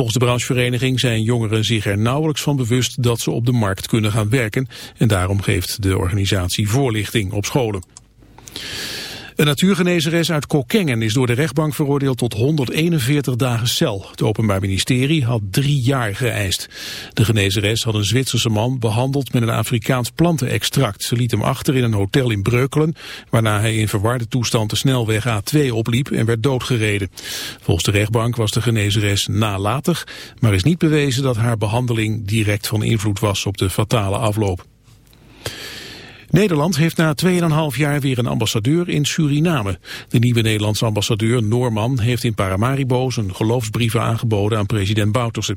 Volgens de branchevereniging zijn jongeren zich er nauwelijks van bewust dat ze op de markt kunnen gaan werken en daarom geeft de organisatie voorlichting op scholen. Een natuurgenezeres uit Kokkengen is door de rechtbank veroordeeld tot 141 dagen cel. Het Openbaar Ministerie had drie jaar geëist. De genezeres had een Zwitserse man behandeld met een Afrikaans plantenextract. Ze liet hem achter in een hotel in Breukelen, waarna hij in verwarde toestand de snelweg A2 opliep en werd doodgereden. Volgens de rechtbank was de genezeres nalatig, maar is niet bewezen dat haar behandeling direct van invloed was op de fatale afloop. Nederland heeft na 2,5 jaar weer een ambassadeur in Suriname. De nieuwe Nederlandse ambassadeur Noorman heeft in Paramaribo zijn geloofsbrieven aangeboden aan president Bouterse.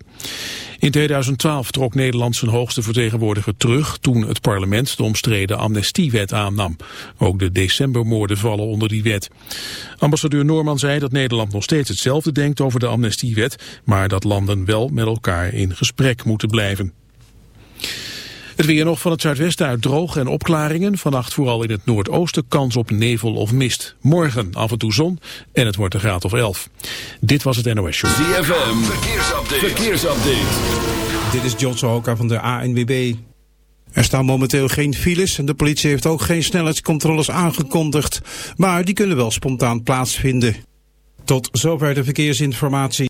In 2012 trok Nederland zijn hoogste vertegenwoordiger terug toen het parlement de omstreden amnestiewet aannam. Ook de decembermoorden vallen onder die wet. Ambassadeur Noorman zei dat Nederland nog steeds hetzelfde denkt over de amnestiewet, maar dat landen wel met elkaar in gesprek moeten blijven. Het weer nog van het zuidwesten uit droog en opklaringen. Vannacht vooral in het noordoosten kans op nevel of mist. Morgen af en toe zon en het wordt een graad of 11. Dit was het NOS Show. ZFM, verkeersupdate. verkeersupdate. Dit is John Sohoka van de ANWB. Er staan momenteel geen files en de politie heeft ook geen snelheidscontroles aangekondigd. Maar die kunnen wel spontaan plaatsvinden. Tot zover de verkeersinformatie.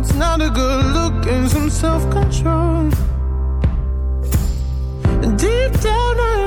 what's not a good look and some self-control. Deep down I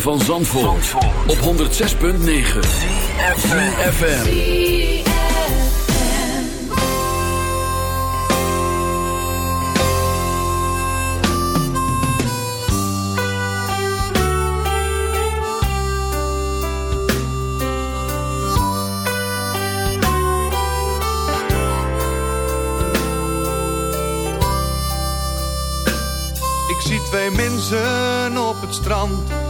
van Zandvoort, op 106.9 CFFM Ik zie twee mensen op het strand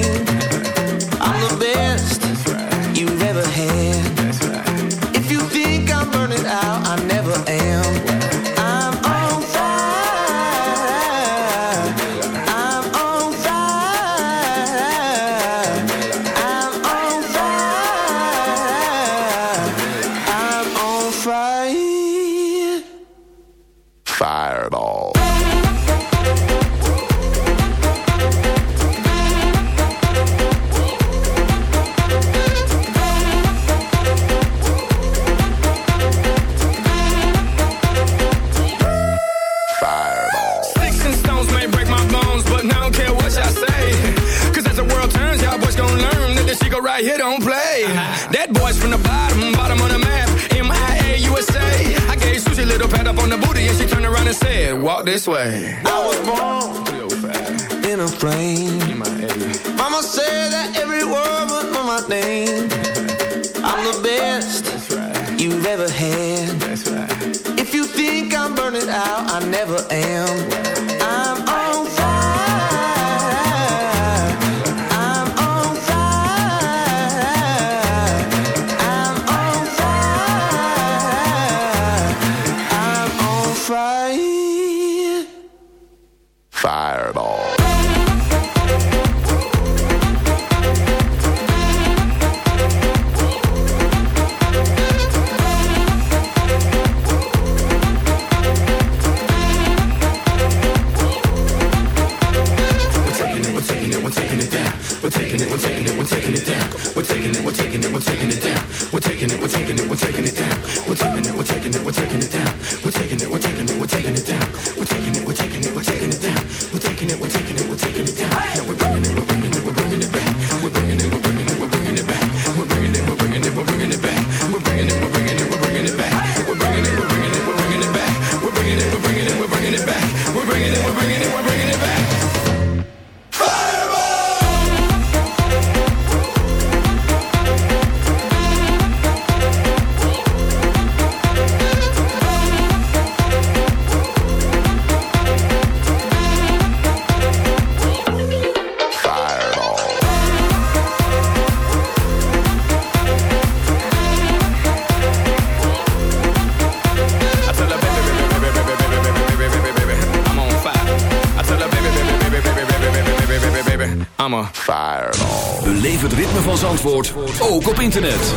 Zandvoort, ook op internet.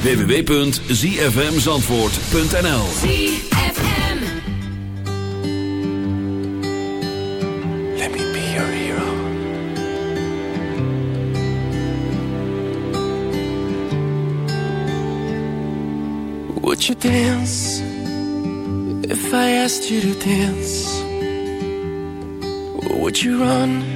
www.zfmzandvoort.nl Let me be your hero. Would you dance if I asked you to dance? Would you run and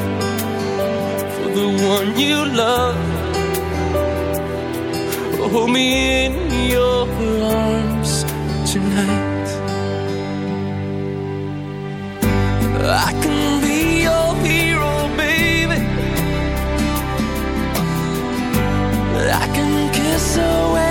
the one you love? hold me in your arms tonight. I can be your hero, baby. I can kiss away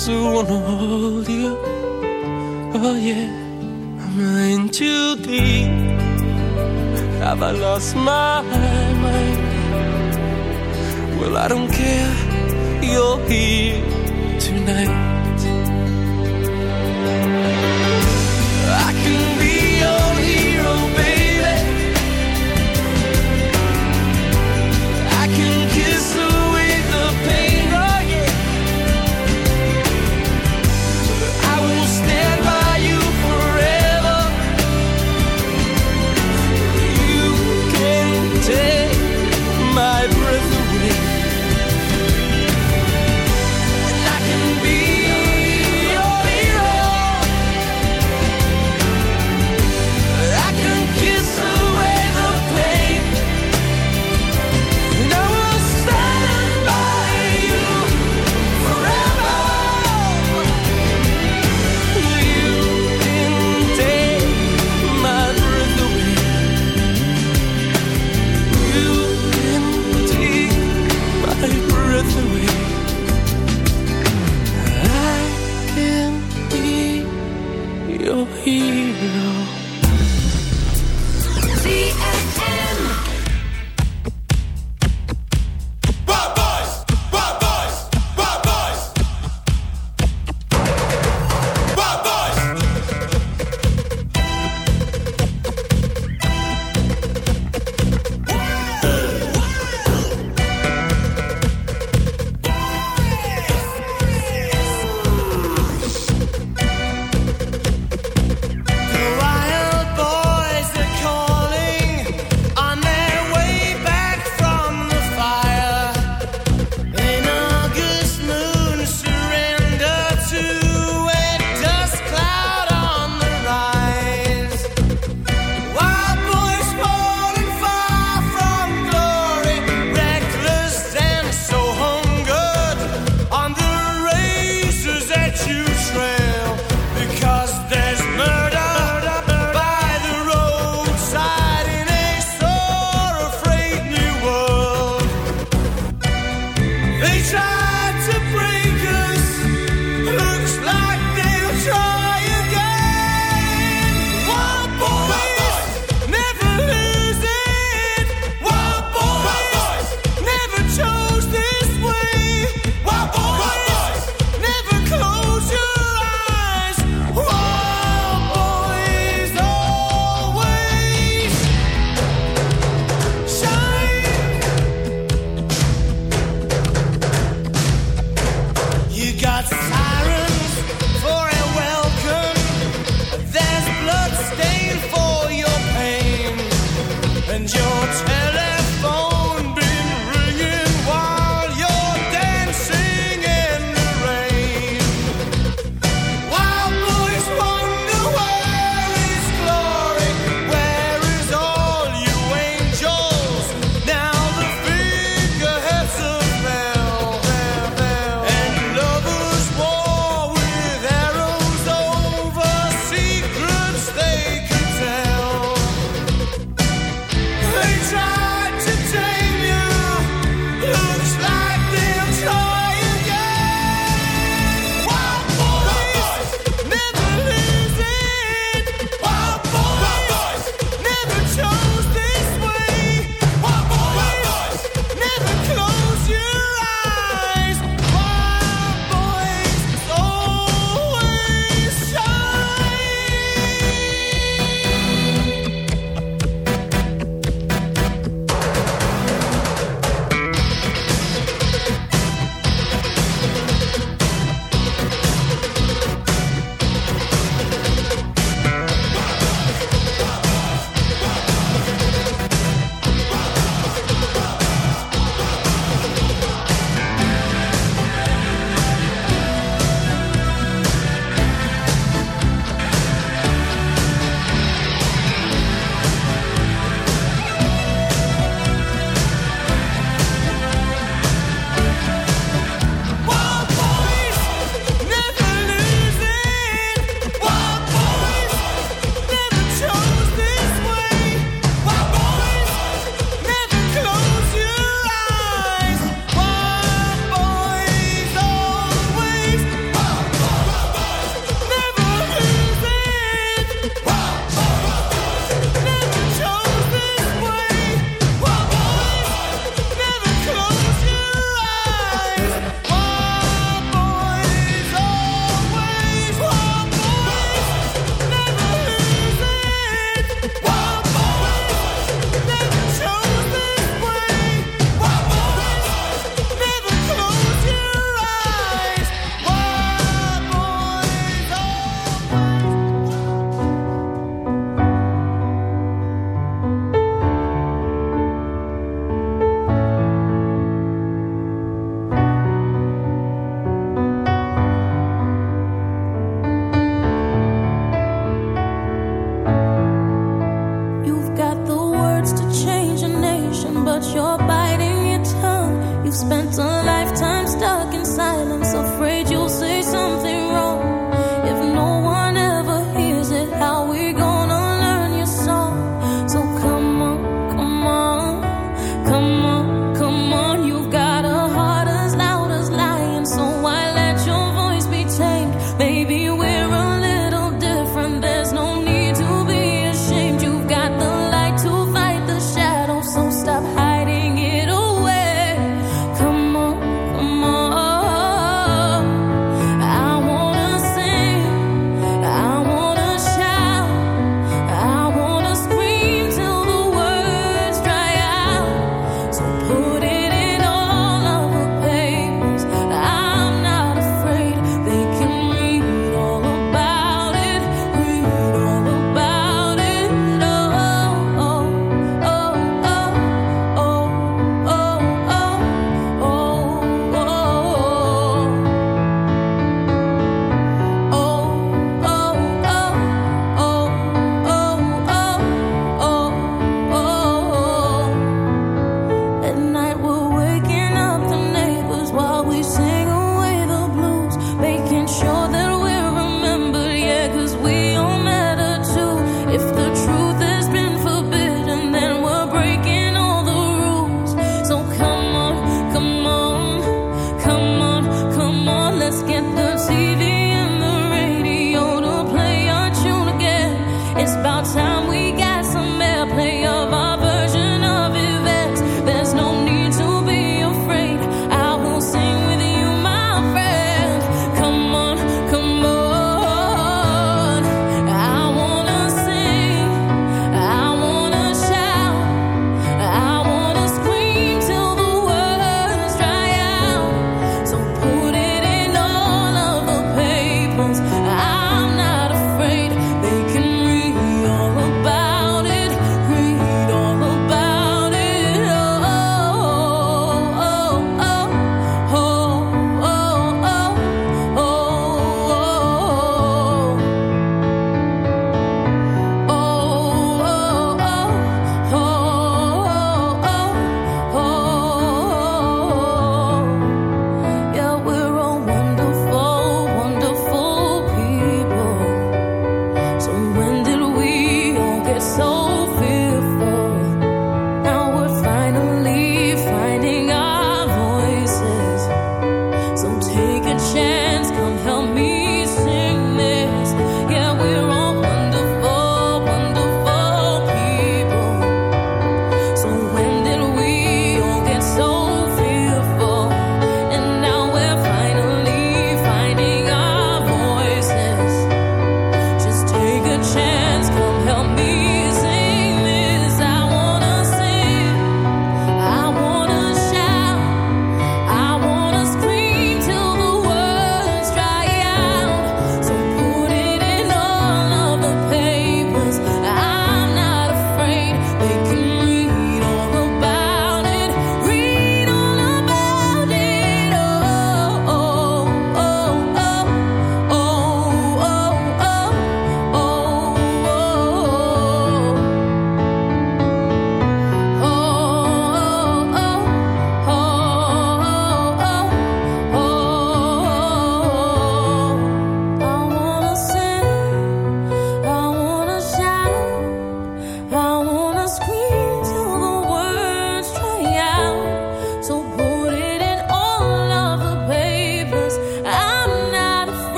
I just wanna hold you. Oh yeah, I'm in too deep. Have I lost my mind? Well, I don't care. You're here tonight.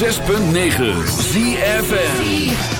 106.9 ZFM.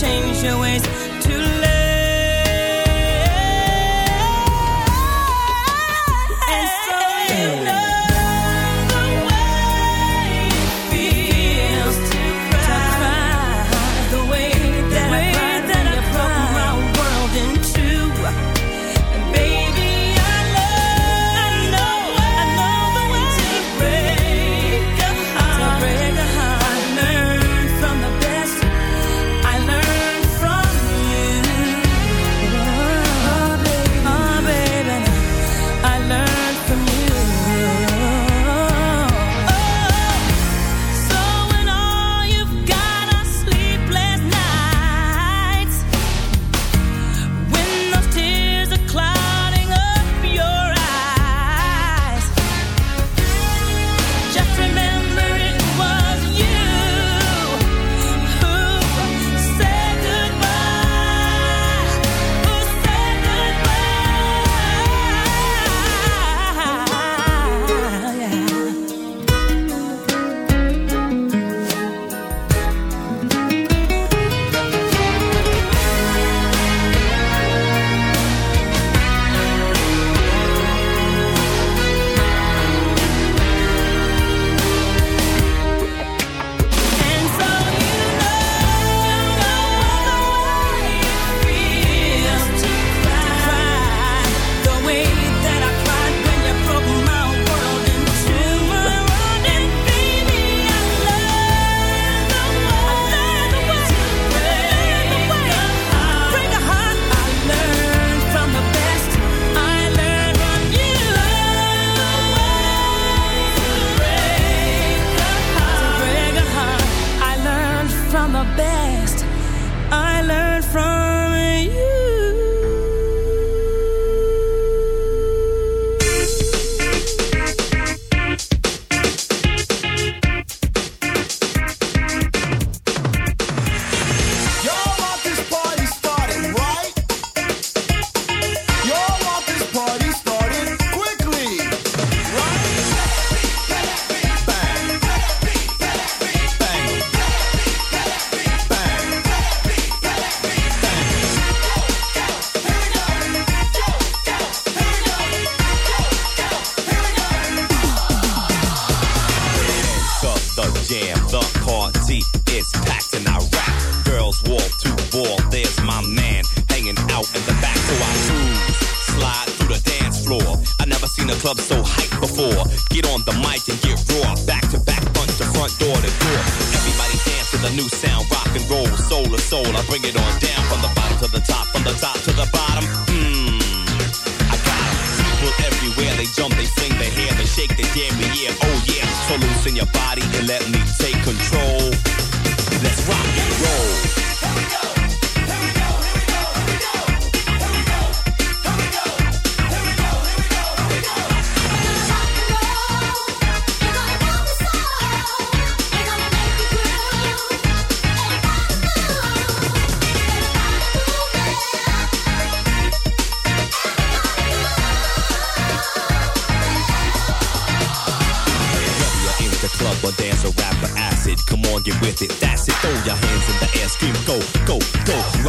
change your ways.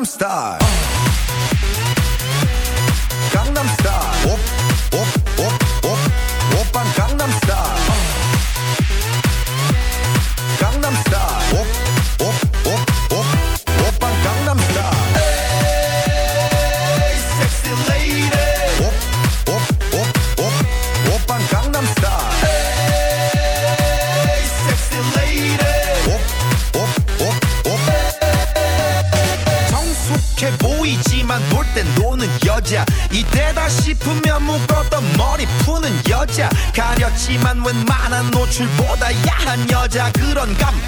I'm star. 여자 그런 감.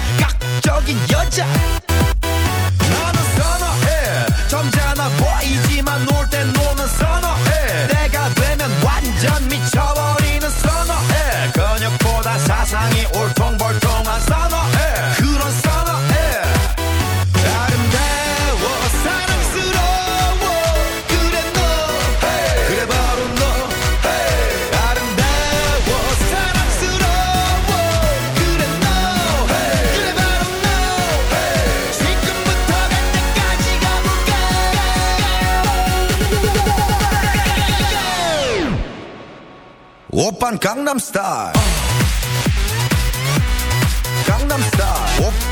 오빤 강남스타일 강남스타일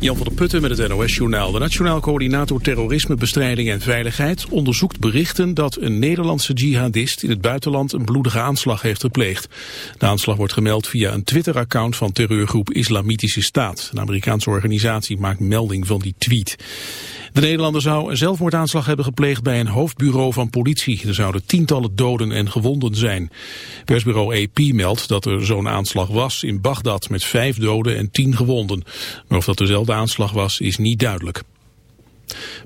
Jan van der Putten met het NOS-journaal. De Nationaal Coördinator Terrorismebestrijding en Veiligheid onderzoekt berichten dat een Nederlandse jihadist in het buitenland een bloedige aanslag heeft gepleegd. De aanslag wordt gemeld via een Twitter-account van terreurgroep Islamitische Staat. Een Amerikaanse organisatie maakt melding van die tweet. De Nederlander zou een zelfmoordaanslag hebben gepleegd bij een hoofdbureau van politie. Er zouden tientallen doden en gewonden zijn. Persbureau AP meldt dat er zo'n aanslag was in Bagdad met vijf doden en tien gewonden. Maar of dat dezelfde aanslag was is niet duidelijk.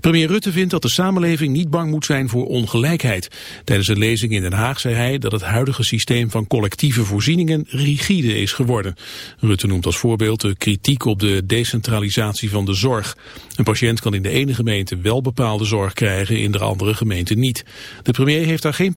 Premier Rutte vindt dat de samenleving niet bang moet zijn voor ongelijkheid. Tijdens een lezing in Den Haag zei hij dat het huidige systeem van collectieve voorzieningen rigide is geworden. Rutte noemt als voorbeeld de kritiek op de decentralisatie van de zorg. Een patiënt kan in de ene gemeente wel bepaalde zorg krijgen, in de andere gemeente niet. De premier heeft daar geen